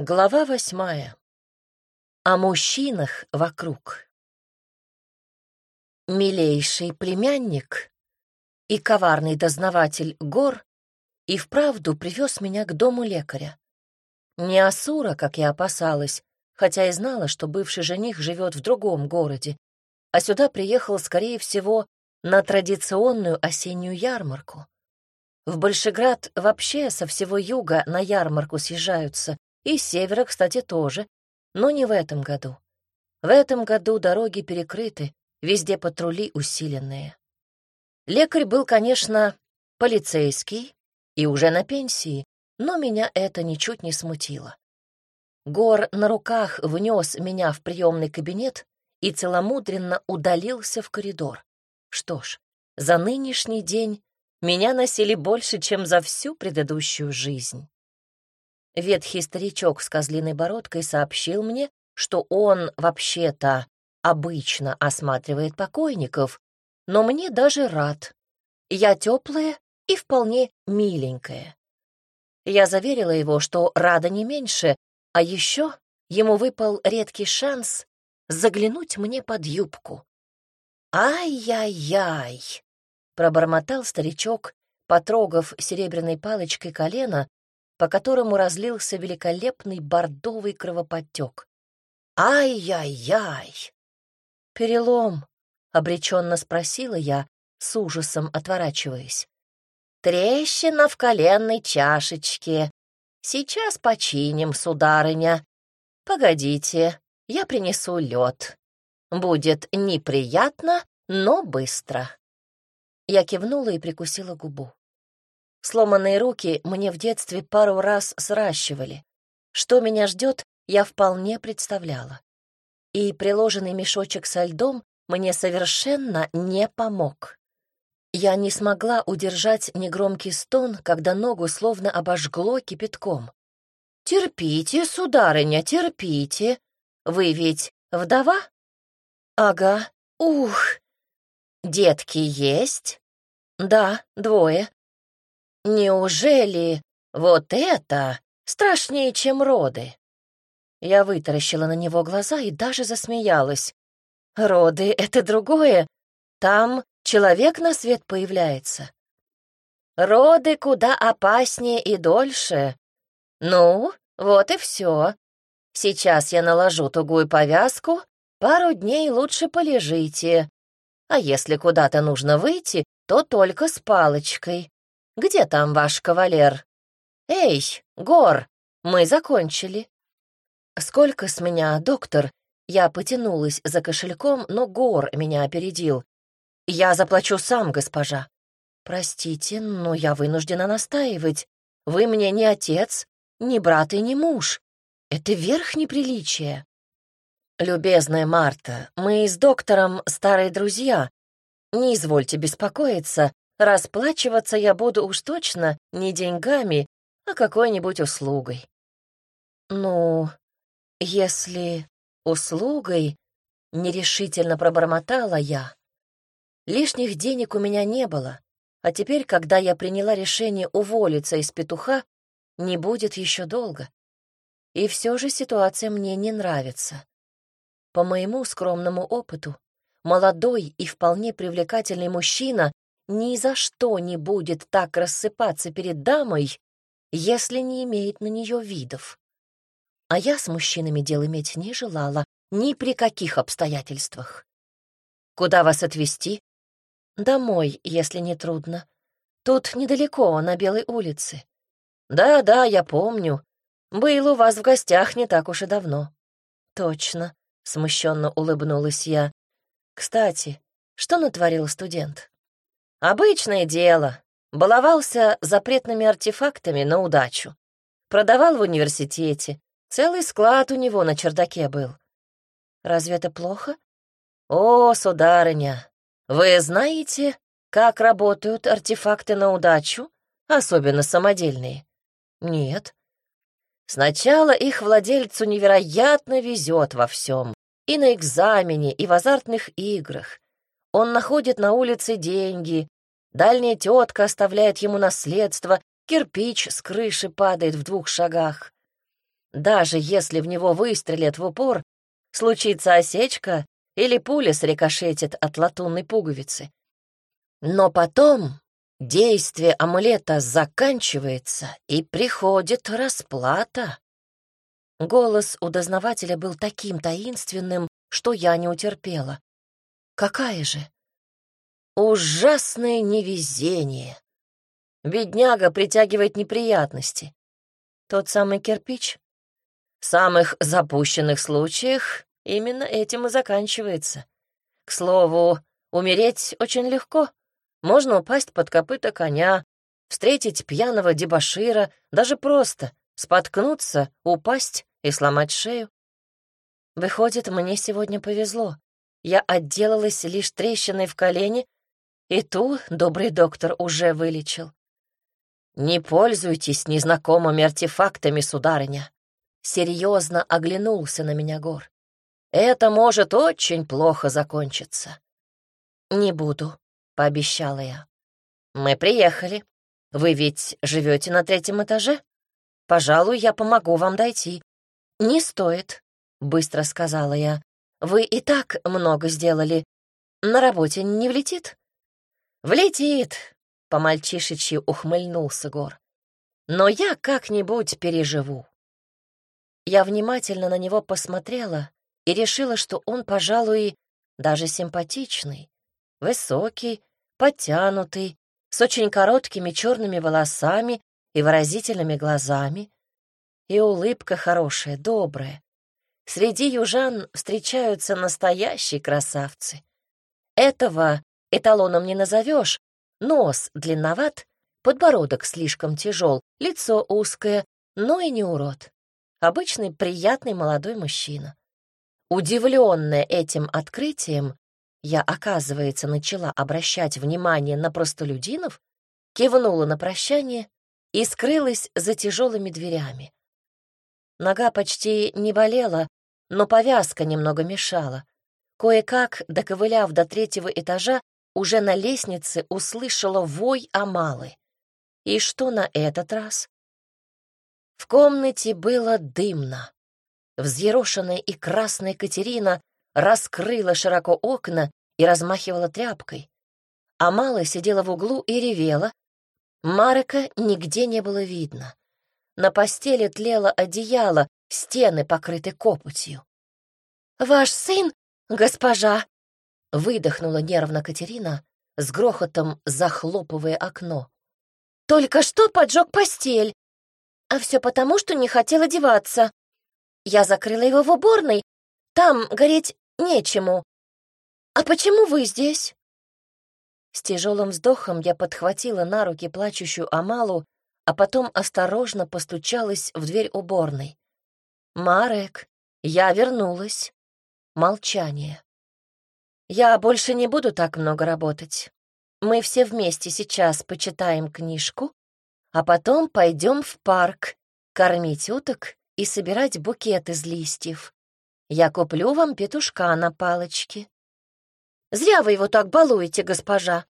Глава восьмая. О мужчинах вокруг. Милейший племянник и коварный дознаватель Гор и вправду привез меня к дому лекаря. Не Асура, как я опасалась, хотя и знала, что бывший жених живет в другом городе, а сюда приехал, скорее всего, на традиционную осеннюю ярмарку. В Большеград вообще со всего юга на ярмарку съезжаются, и с севера, кстати, тоже, но не в этом году. В этом году дороги перекрыты, везде патрули усиленные. Лекарь был, конечно, полицейский и уже на пенсии, но меня это ничуть не смутило. Гор на руках внес меня в приемный кабинет и целомудренно удалился в коридор. Что ж, за нынешний день меня носили больше, чем за всю предыдущую жизнь. Ветхий старичок с козлиной бородкой сообщил мне, что он вообще-то обычно осматривает покойников, но мне даже рад. Я теплая и вполне миленькая. Я заверила его, что рада не меньше, а еще ему выпал редкий шанс заглянуть мне под юбку. «Ай-яй-яй!» — пробормотал старичок, потрогав серебряной палочкой колено, по которому разлился великолепный бордовый кровоподтек. «Ай-яй-яй!» «Перелом?» — обреченно спросила я, с ужасом отворачиваясь. «Трещина в коленной чашечке. Сейчас починим, сударыня. Погодите, я принесу лед. Будет неприятно, но быстро». Я кивнула и прикусила губу. Сломанные руки мне в детстве пару раз сращивали. Что меня ждет, я вполне представляла. И приложенный мешочек со льдом мне совершенно не помог. Я не смогла удержать негромкий стон, когда ногу словно обожгло кипятком. «Терпите, сударыня, терпите. Вы ведь вдова?» «Ага. Ух!» «Детки есть?» «Да, двое. Неужели вот это страшнее, чем роды? Я вытаращила на него глаза и даже засмеялась. Роды — это другое. Там человек на свет появляется. Роды куда опаснее и дольше. Ну, вот и все. Сейчас я наложу тугую повязку, пару дней лучше полежите. А если куда-то нужно выйти, то только с палочкой. Где там ваш кавалер? Эй, Гор, мы закончили. Сколько с меня, доктор? Я потянулась за кошельком, но Гор меня опередил. Я заплачу сам, госпожа. Простите, но я вынуждена настаивать. Вы мне не отец, не брат и не муж. Это верх неприличия. Любезная Марта, мы с доктором старые друзья. Не извольте беспокоиться, Расплачиваться я буду уж точно не деньгами, а какой-нибудь услугой. Ну, если услугой, нерешительно пробормотала я. Лишних денег у меня не было, а теперь, когда я приняла решение уволиться из петуха, не будет еще долго. И все же ситуация мне не нравится. По моему скромному опыту, молодой и вполне привлекательный мужчина ни за что не будет так рассыпаться перед дамой, если не имеет на нее видов. А я с мужчинами дел иметь не желала ни при каких обстоятельствах. Куда вас отвезти? Домой, если не трудно. Тут недалеко, на Белой улице. Да-да, я помню. Был у вас в гостях не так уж и давно. Точно, смущенно улыбнулась я. Кстати, что натворил студент? Обычное дело. Баловался запретными артефактами на удачу. Продавал в университете. Целый склад у него на чердаке был. Разве это плохо? О, сударыня, вы знаете, как работают артефакты на удачу, особенно самодельные? Нет. Сначала их владельцу невероятно везет во всем. И на экзамене, и в азартных играх. Он находит на улице деньги, Дальняя тетка оставляет ему наследство, кирпич с крыши падает в двух шагах. Даже если в него выстрелят в упор, случится осечка или пуля срикошетит от латунной пуговицы. Но потом действие амулета заканчивается, и приходит расплата. Голос у дознавателя был таким таинственным, что я не утерпела. Какая же? Ужасное невезение. Бедняга притягивает неприятности. Тот самый кирпич? В самых запущенных случаях именно этим и заканчивается. К слову, умереть очень легко. Можно упасть под копыта коня, встретить пьяного дебошира, даже просто споткнуться, упасть и сломать шею. Выходит, мне сегодня повезло. Я отделалась лишь трещиной в колене, и ту добрый доктор уже вылечил. «Не пользуйтесь незнакомыми артефактами, сударыня», серьезно оглянулся на меня Гор. «Это может очень плохо закончиться». «Не буду», — пообещала я. «Мы приехали. Вы ведь живете на третьем этаже? Пожалуй, я помогу вам дойти». «Не стоит», — быстро сказала я. «Вы и так много сделали. На работе не влетит?» «Влетит», — по-мальчишечьи ухмыльнулся Гор. «Но я как-нибудь переживу». Я внимательно на него посмотрела и решила, что он, пожалуй, даже симпатичный, высокий, подтянутый, с очень короткими черными волосами и выразительными глазами, и улыбка хорошая, добрая. Среди южан встречаются настоящие красавцы. Этого эталоном не назовешь, нос длинноват, подбородок слишком тяжел, лицо узкое, но и не урод обычный приятный молодой мужчина. Удивленная этим открытием, я, оказывается, начала обращать внимание на простолюдинов, кивнула на прощание и скрылась за тяжелыми дверями. Нога почти не болела, но повязка немного мешала. Кое-как, доковыляв до третьего этажа, уже на лестнице услышала вой Амалы. И что на этот раз? В комнате было дымно. Взъерошенная и красная Катерина раскрыла широко окна и размахивала тряпкой. Амала сидела в углу и ревела. Марека нигде не было видно. На постели тлело одеяло, стены покрыты копотью. «Ваш сын, госпожа!» — выдохнула нервно Катерина, с грохотом захлопывая окно. «Только что поджег постель. А все потому, что не хотел одеваться. Я закрыла его в уборной. Там гореть нечему. А почему вы здесь? С тяжелым вздохом я подхватила на руки плачущую Амалу, а потом осторожно постучалась в дверь уборной. «Марек, я вернулась». Молчание. «Я больше не буду так много работать. Мы все вместе сейчас почитаем книжку, а потом пойдем в парк, кормить уток и собирать букет из листьев. Я куплю вам петушка на палочке. Зря вы его так балуете, госпожа.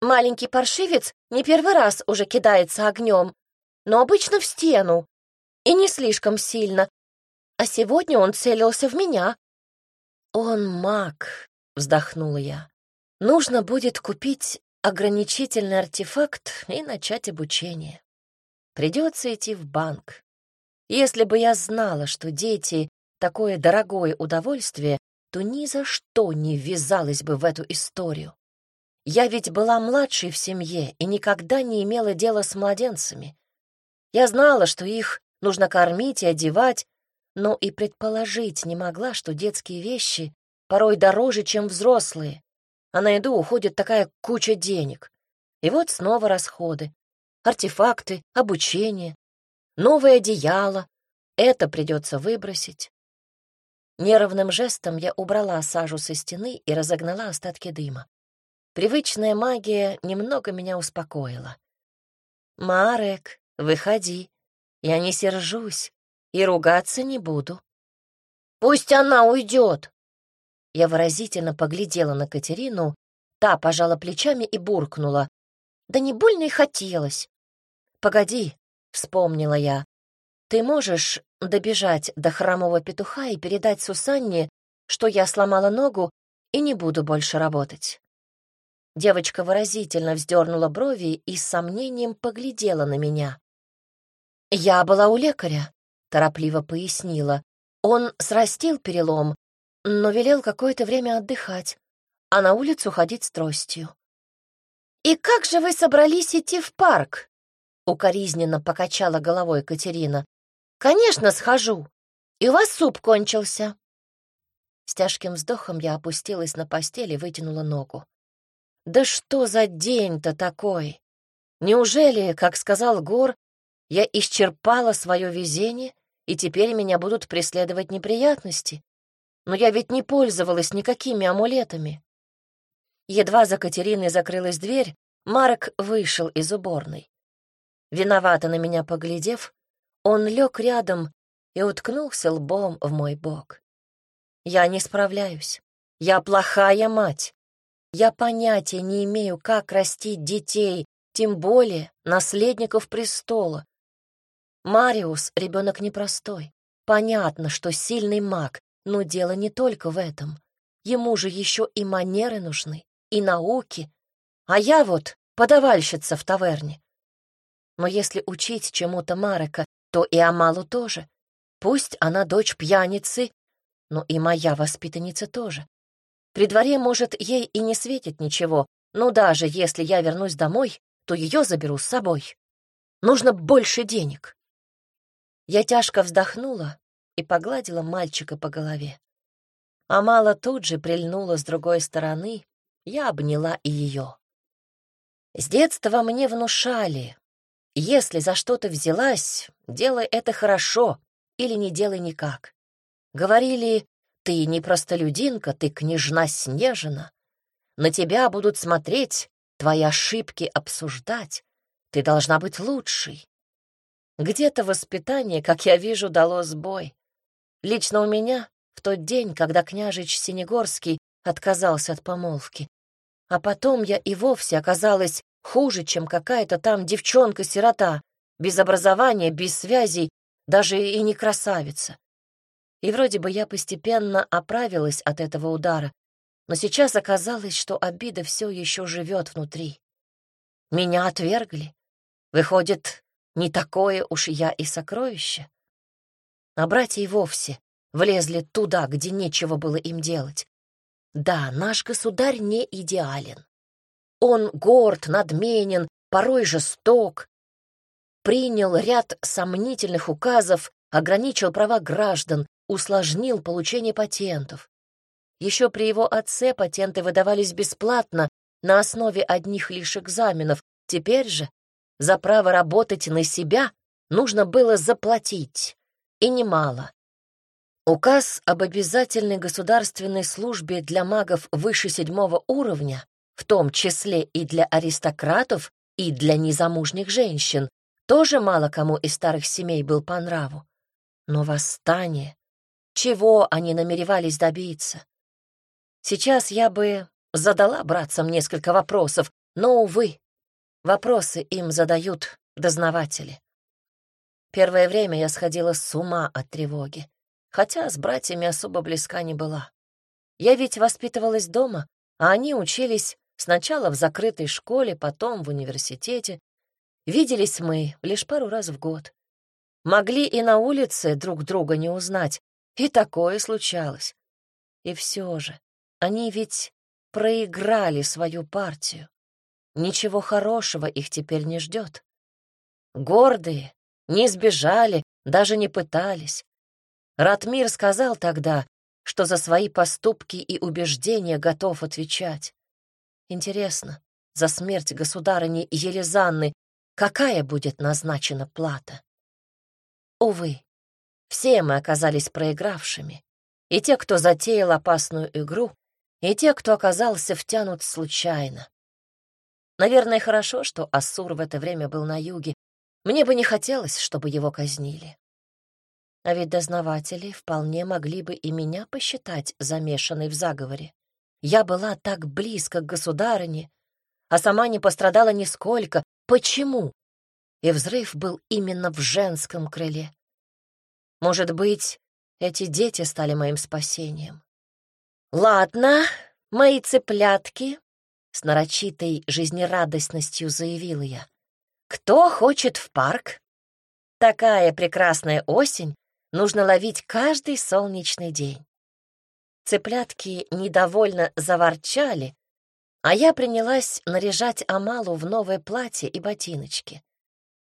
Маленький паршивец не первый раз уже кидается огнем, но обычно в стену, и не слишком сильно. А сегодня он целился в меня. Он маг, вздохнула я. Нужно будет купить ограничительный артефакт и начать обучение. Придется идти в банк. Если бы я знала, что дети — такое дорогое удовольствие, то ни за что не ввязалась бы в эту историю. Я ведь была младшей в семье и никогда не имела дела с младенцами. Я знала, что их нужно кормить и одевать, но и предположить не могла, что детские вещи порой дороже, чем взрослые, а на еду уходит такая куча денег. И вот снова расходы. Артефакты, обучение, новое одеяло. Это придется выбросить. Нервным жестом я убрала сажу со стены и разогнала остатки дыма. Привычная магия немного меня успокоила. «Марек, выходи. Я не сержусь и ругаться не буду». «Пусть она уйдет!» Я выразительно поглядела на Катерину, та пожала плечами и буркнула. «Да не больно и хотелось». «Погоди», — вспомнила я. ты можешь добежать до хромого петуха и передать Сусанне, что я сломала ногу и не буду больше работать?» Девочка выразительно вздернула брови и с сомнением поглядела на меня. «Я была у лекаря», — торопливо пояснила. «Он срастил перелом, но велел какое-то время отдыхать, а на улицу ходить с тростью». «И как же вы собрались идти в парк?» — укоризненно покачала головой Катерина. «Конечно, схожу. И у вас суп кончился». С тяжким вздохом я опустилась на постель и вытянула ногу. «Да что за день-то такой? Неужели, как сказал Гор, я исчерпала свое везение, и теперь меня будут преследовать неприятности? Но я ведь не пользовалась никакими амулетами». Едва за Катериной закрылась дверь, Марк вышел из уборной. Виновато на меня поглядев, он лег рядом и уткнулся лбом в мой бок. Я не справляюсь. Я плохая мать. Я понятия не имею, как растить детей, тем более наследников престола. Мариус — ребенок непростой. Понятно, что сильный маг, но дело не только в этом. Ему же еще и манеры нужны, и науки. А я вот подавальщица в таверне. Но если учить чему-то Марека, то и Амалу тоже. Пусть она дочь пьяницы но и моя воспитанница тоже. При дворе, может, ей и не светит ничего, но даже если я вернусь домой, то ее заберу с собой. Нужно больше денег. Я тяжко вздохнула и погладила мальчика по голове. Амала тут же прильнула с другой стороны, я обняла и ее. С детства мне внушали, если за что-то взялась, делай это хорошо или не делай никак. Говорили, ты не простолюдинка, ты княжна Снежина. На тебя будут смотреть, твои ошибки обсуждать. Ты должна быть лучшей. Где-то воспитание, как я вижу, дало сбой. Лично у меня в тот день, когда княжич Синегорский отказался от помолвки. А потом я и вовсе оказалась хуже, чем какая-то там девчонка-сирота, без образования, без связей, даже и не красавица. И вроде бы я постепенно оправилась от этого удара, но сейчас оказалось, что обида все еще живет внутри. Меня отвергли. Выходит, не такое уж я и сокровище. А братья и вовсе влезли туда, где нечего было им делать. Да, наш государь не идеален. Он горд, надменен, порой жесток. Принял ряд сомнительных указов, ограничил права граждан, усложнил получение патентов. Еще при его отце патенты выдавались бесплатно на основе одних лишь экзаменов. Теперь же за право работать на себя нужно было заплатить, и немало. Указ об обязательной государственной службе для магов выше седьмого уровня, в том числе и для аристократов, и для незамужних женщин, тоже мало кому из старых семей был по нраву. Но восстание, чего они намеревались добиться. Сейчас я бы задала братцам несколько вопросов, но, увы, вопросы им задают дознаватели. Первое время я сходила с ума от тревоги, хотя с братьями особо близка не была. Я ведь воспитывалась дома, а они учились сначала в закрытой школе, потом в университете. Виделись мы лишь пару раз в год. Могли и на улице друг друга не узнать, и такое случалось. И все же, они ведь проиграли свою партию. Ничего хорошего их теперь не ждет. Гордые, не сбежали, даже не пытались. Ратмир сказал тогда, что за свои поступки и убеждения готов отвечать. Интересно, за смерть государыни Елизанны какая будет назначена плата? Увы, все мы оказались проигравшими. И те, кто затеял опасную игру, и те, кто оказался втянут случайно. Наверное, хорошо, что Ассур в это время был на юге. Мне бы не хотелось, чтобы его казнили. А ведь дознаватели вполне могли бы и меня посчитать замешанной в заговоре. Я была так близко к государыне, а сама не пострадала нисколько. Почему? И взрыв был именно в женском крыле. Может быть, эти дети стали моим спасением. «Ладно, мои цыплятки», — с нарочитой жизнерадостностью заявила я. «Кто хочет в парк? Такая прекрасная осень, нужно ловить каждый солнечный день». Цыплятки недовольно заворчали, а я принялась наряжать Амалу в новое платье и ботиночки.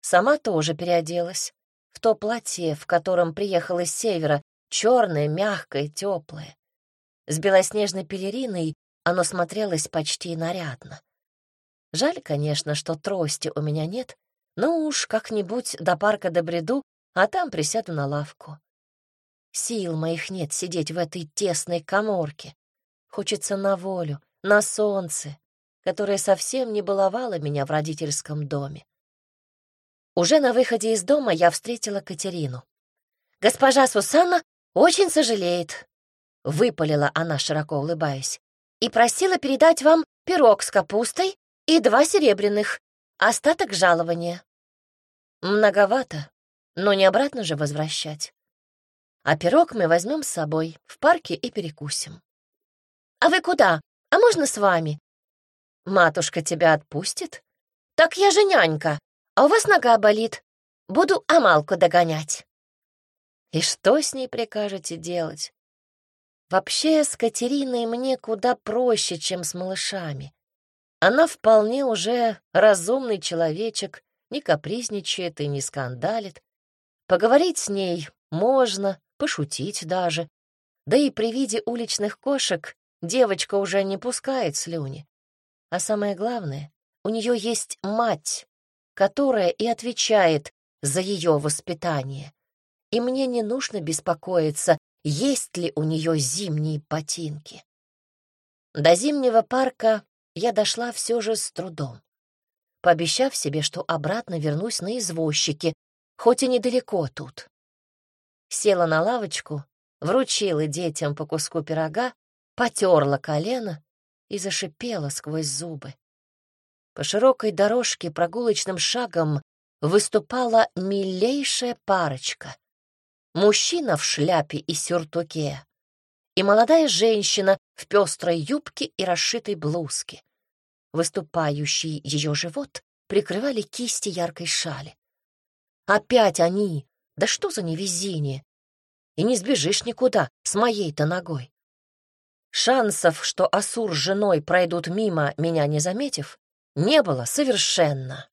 Сама тоже переоделась в то платье, в котором приехала с севера, черное, мягкое, теплое. С белоснежной пелериной оно смотрелось почти нарядно. Жаль, конечно, что трости у меня нет, но уж как-нибудь до парка добреду, а там присяду на лавку. Сил моих нет сидеть в этой тесной коморке. Хочется на волю, на солнце, которое совсем не баловало меня в родительском доме. Уже на выходе из дома я встретила Катерину. «Госпожа Сусанна очень сожалеет», — выпалила она, широко улыбаясь, «и просила передать вам пирог с капустой и два серебряных, остаток жалования». «Многовато, но не обратно же возвращать. А пирог мы возьмем с собой в парке и перекусим». «А вы куда? А можно с вами?» «Матушка тебя отпустит?» «Так я же нянька, а у вас нога болит. Буду Амалку догонять». «И что с ней прикажете делать?» «Вообще, с Катериной мне куда проще, чем с малышами. Она вполне уже разумный человечек, не капризничает и не скандалит. Поговорить с ней можно, пошутить даже. Да и при виде уличных кошек Девочка уже не пускает слюни. А самое главное, у нее есть мать, которая и отвечает за ее воспитание. И мне не нужно беспокоиться, есть ли у нее зимние ботинки. До зимнего парка я дошла все же с трудом, пообещав себе, что обратно вернусь на извозчике, хоть и недалеко тут. Села на лавочку, вручила детям по куску пирога потерла колено и зашипела сквозь зубы. По широкой дорожке прогулочным шагом выступала милейшая парочка. Мужчина в шляпе и сюртуке и молодая женщина в пестрой юбке и расшитой блузке. Выступающий ее живот прикрывали кисти яркой шали. Опять они! Да что за невезение! И не сбежишь никуда с моей-то ногой. Шансов, что Асур с женой пройдут мимо, меня не заметив, не было совершенно.